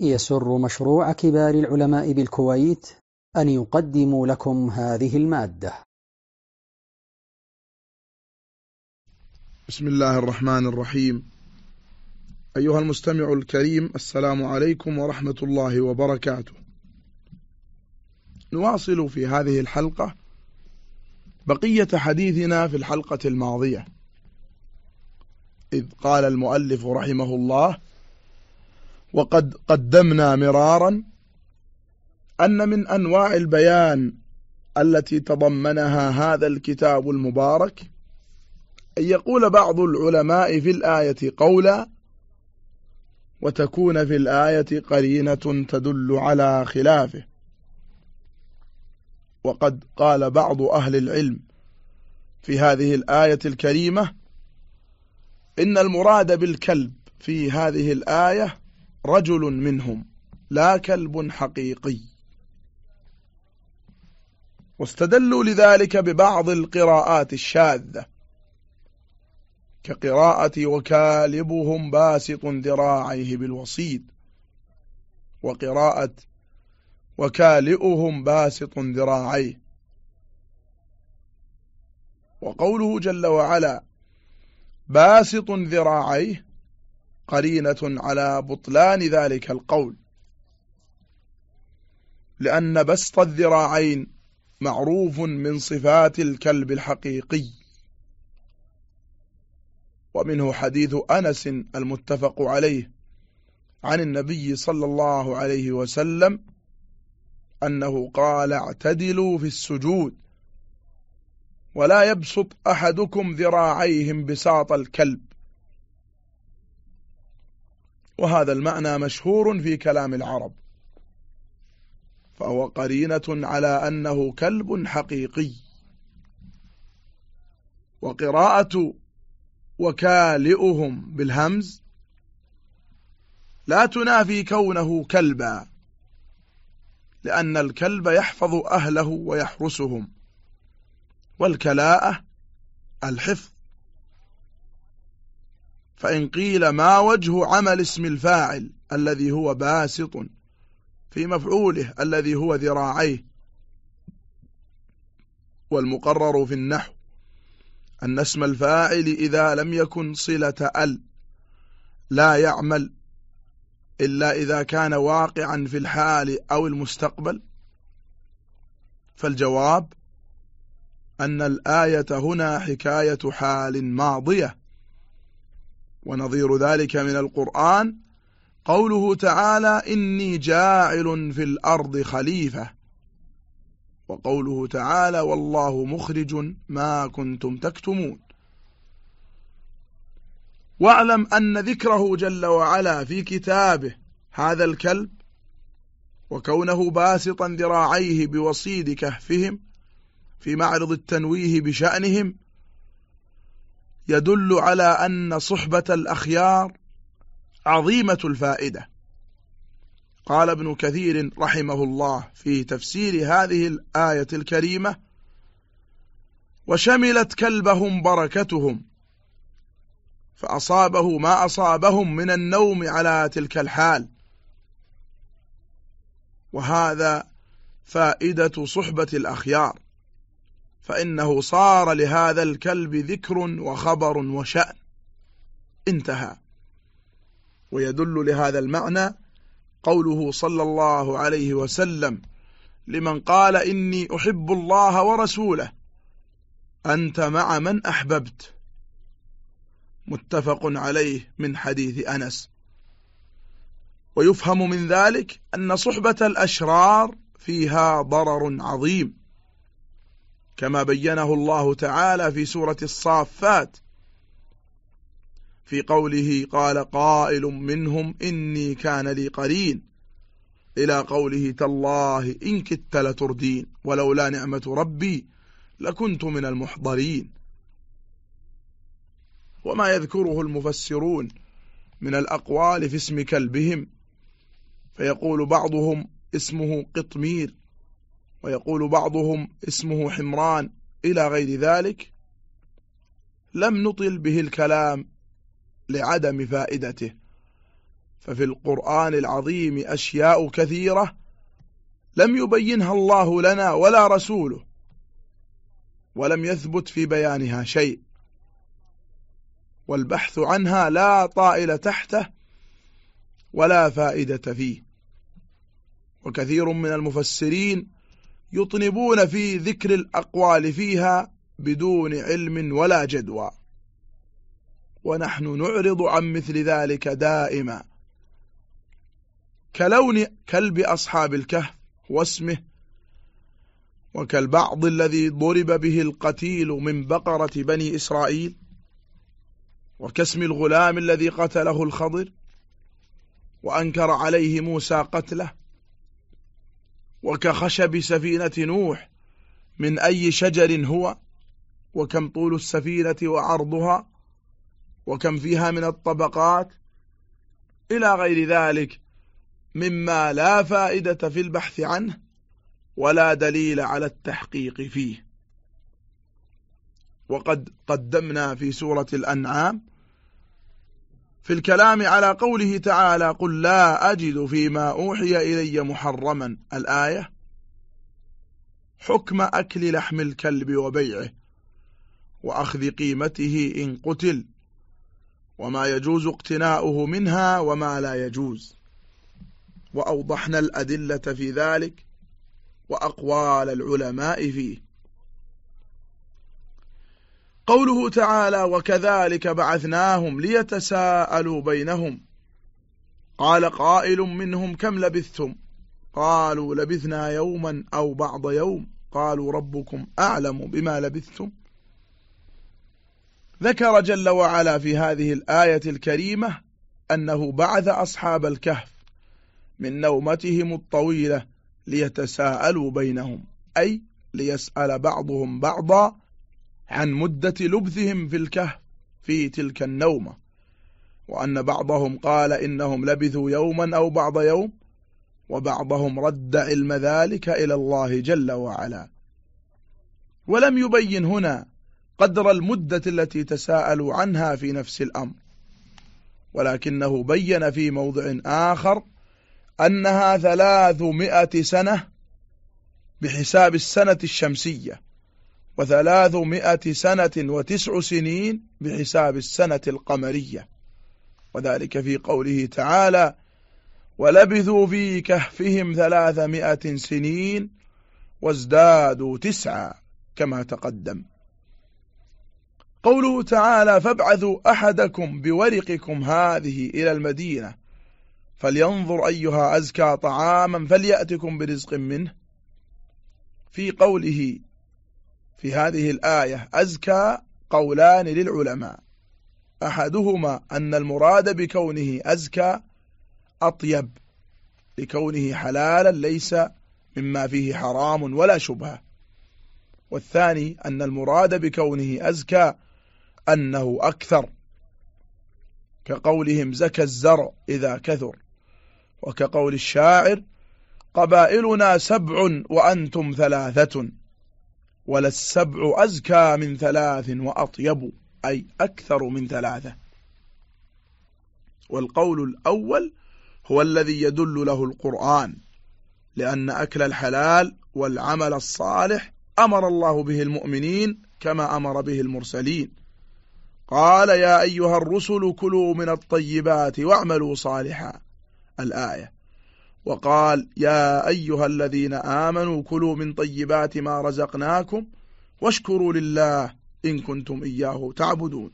يسر مشروع كبار العلماء بالكويت أن يقدم لكم هذه المادة. بسم الله الرحمن الرحيم. أيها المستمع الكريم السلام عليكم ورحمة الله وبركاته. نواصل في هذه الحلقة بقية حديثنا في الحلقة الماضية. إذ قال المؤلف رحمه الله وقد قدمنا مرارا أن من أنواع البيان التي تضمنها هذا الكتاب المبارك أن يقول بعض العلماء في الآية قولا وتكون في الآية قرينة تدل على خلافه. وقد قال بعض أهل العلم في هذه الآية الكريمة إن المراد بالكلب في هذه الآية رجل منهم لا كلب حقيقي. واستدلوا لذلك ببعض القراءات الشاذة. كقراءة وكالبهم باسط ذراعيه بالوصيد وقراءة وكالئهم باسط ذراعيه. وقوله جل وعلا باسط ذراعيه قرينة على بطلان ذلك القول. لأن بسط الذراعين معروف من صفات الكلب الحقيقي. ومنه حديث أنس المتفق عليه عن النبي صلى الله عليه وسلم أنه قال اعتدلوا في السجود ولا يبسط أحدكم ذراعيهم بساط الكلب. وهذا المعنى مشهور في كلام العرب. فهو قرينة على أنه كلب حقيقي. وقراءة وكالئهم بالهمز لا تنافي كونه كلبا لأن الكلب يحفظ أهله ويحرسهم. والكلاءة الحفظ. فإن قيل ما وجه عمل اسم الفاعل الذي هو باسط في مفعوله الذي هو ذراعيه والمقرر في النحو أن اسم الفاعل إذا لم يكن صلة أل لا يعمل إلا إذا كان واقعا في الحال أو المستقبل. فالجواب أن الآية هنا حكاية حال ماضية. ونظير ذلك من القرآن قوله تعالى إني جاعل في الأرض خليفة وقوله تعالى والله مخرج ما كنتم تكتمون واعلم أن ذكره جل وعلا في كتابه هذا الكلب وكونه باسطا ذراعيه بوصيد كهفهم في معرض التنويه بشأنهم يدل على أن صحبة الأخيار عظيمة الفائدة. قال ابن كثير رحمه الله في تفسير هذه الآية الكريمة وشملت كلبهم بركتهم فأصابه ما أصابهم من النوم على تلك الحال. وهذا فائدة صحبة الأخيار. فإنه صار لهذا الكلب ذكر وخبر وشأن. انتهى. ويدل لهذا المعنى قوله صلى الله عليه وسلم لمن قال إني أحب الله ورسوله أنت مع من أحببت. متفق عليه من حديث أنس. ويفهم من ذلك أن صحبة الأشرار فيها ضرر عظيم. كما بينه الله تعالى في سورة الصافات في قوله قال قائل منهم إني كان لي قرين إلى قوله تالله إن كدت لتردين ولولا نعمة ربي لكنت من المحضرين. وما يذكره المفسرون من الأقوال في اسم كلبهم فيقول بعضهم اسمه قطمير. ويقول بعضهم اسمه حمران إلى غير ذلك لم نطل به الكلام لعدم فائدته ففي القرآن العظيم أشياء كثيرة لم يبينها الله لنا ولا رسوله ولم يثبت في بيانها شيء والبحث عنها لا طائل تحته ولا فائدة فيه. وكثير من المفسرين يطنبون في ذكر الأقوال فيها بدون علم ولا جدوى. ونحن نعرض عن مثل ذلك دائما. كلون كلب أصحاب الكهف واسمه وكالبعض الذي ضرب به القتيل من بقرة بني إسرائيل وكاسم الغلام الذي قتله الخضر وأنكر عليه موسى قتله. وكخشب سفينة نوح من أي شجر هو؟ وكم طول السفينة وعرضها؟ وكم فيها من الطبقات؟ إلى غير ذلك مما لا فائدة في البحث عنه ولا دليل على التحقيق فيه. وقد قدمنا في سورة الأنعام في الكلام على قوله تعالى قل لا أجد فيما أوحي إلي محرما. الآية حكم أكل لحم الكلب وبيعه وأخذ قيمته إن قتل وما يجوز اقتناؤه منها وما لا يجوز. وأوضحنا الأدلة في ذلك وأقوال العلماء فيه. قوله تعالى وكذلك بعثناهم ليتساءلوا بينهم. قال قائل منهم كم لبثتم؟ قالوا لبثنا يوما أو بعض يوم. قالوا ربكم أعلم بما لبثتم. ذكر جل وعلا في هذه الآية الكريمة أنه بعث أصحاب الكهف من نومتهم الطويلة ليتساءلوا بينهم أي ليسأل بعضهم بعضا عن مدة لبثهم في الكهف في تلك النومة وأن بعضهم قال إنهم لبثوا يوما أو بعض يوم وبعضهم رد علم ذلك إلى الله جل وعلا. ولم يبين هنا قدر المدة التي تساءلوا عنها في نفس الأمر ولكنه بين في موضع آخر أنها ثلاثمائة سنة بحساب السنة الشمسية. وثلاثمائة سنة وتسع سنين بحساب السنة القمرية. وذلك في قوله تعالى ولبثوا في كهفهم ثلاثمائة سنين وازدادوا تسعا كما تقدم. قوله تعالى فابعثوا أحدكم بورقكم هذه إلى المدينة فلينظر أيها أزكى طعاما فليأتكم برزق منه في قوله في هذه الآية أزكى قولان للعلماء. أحدهما أن المراد بكونه أزكى أطيب لكونه حلالا ليس مما فيه حرام ولا شبهة. والثاني أن المراد بكونه أزكى أنه أكثر كقولهم زكى الزرع إذا كثر وكقول الشاعر قبائلنا سبع وأنتم ثلاثة. ولا السبع أزكى من ثلاث وأطيب أي أكثر من ثلاثة. والقول الأول هو الذي يدل له القرآن لأن أكل الحلال والعمل الصالح أمر الله به المؤمنين كما أمر به المرسلين. قال يا أيها الرسل كلوا من الطيبات واعملوا صالحا. الآية. وقال يا أيها الذين آمنوا كلوا من طيبات ما رزقناكم واشكروا لله إن كنتم إياه تعبدون.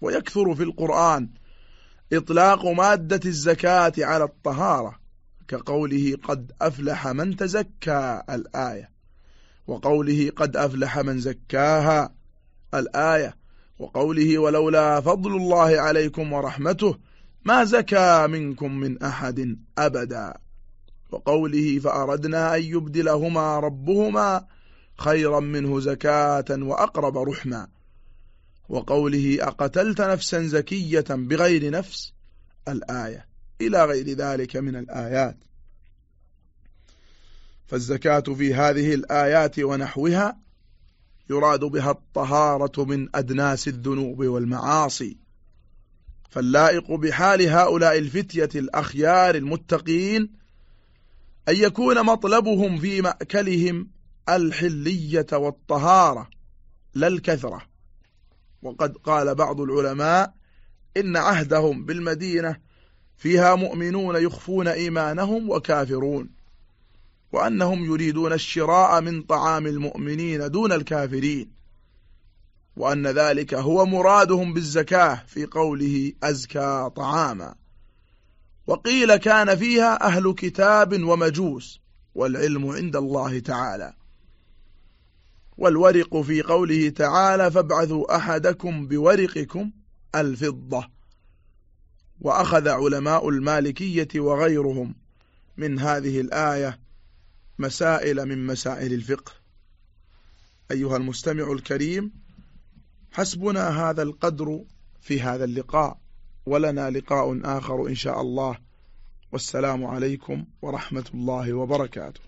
ويكثر في القرآن إطلاق مادة الزكاة على الطهارة كقوله قد أفلح من تزكى الآية وقوله قد أفلح من زكاها الآية وقوله ولولا فضل الله عليكم ورحمته ما زكى منكم من أحد أبدا. وقوله فأردنا أن يبدلهما ربهما خيرا منه زكاة وأقرب رحما وقوله أقتلت نفسا زكية بغير نفس الآية. إلى غير ذلك من الآيات. فالزكاة في هذه الآيات ونحوها يراد بها الطهارة من أدناس الذنوب والمعاصي. فاللائق بحال هؤلاء الفتية الأخيار المتقين أن يكون مطلبهم في مأكلهم الحلية والطهارة لا الكثرة. وقد قال بعض العلماء إن عهدهم بالمدينة فيها مؤمنون يخفون إيمانهم وكافرون وأنهم يريدون الشراء من طعام المؤمنين دون الكافرين. وأن ذلك هو مرادهم بالزكاة في قوله أزكى طعاما. وقيل كان فيها أهل كتاب ومجوس والعلم عند الله تعالى. والورق في قوله تعالى فابعثوا أحدكم بورقكم الفضة وأخذ علماء المالكية وغيرهم من هذه الآية مسائل من مسائل الفقه. أيها المستمع الكريم حسبنا هذا القدر في هذا اللقاء ولنا لقاء آخر إن شاء الله. والسلام عليكم ورحمة الله وبركاته.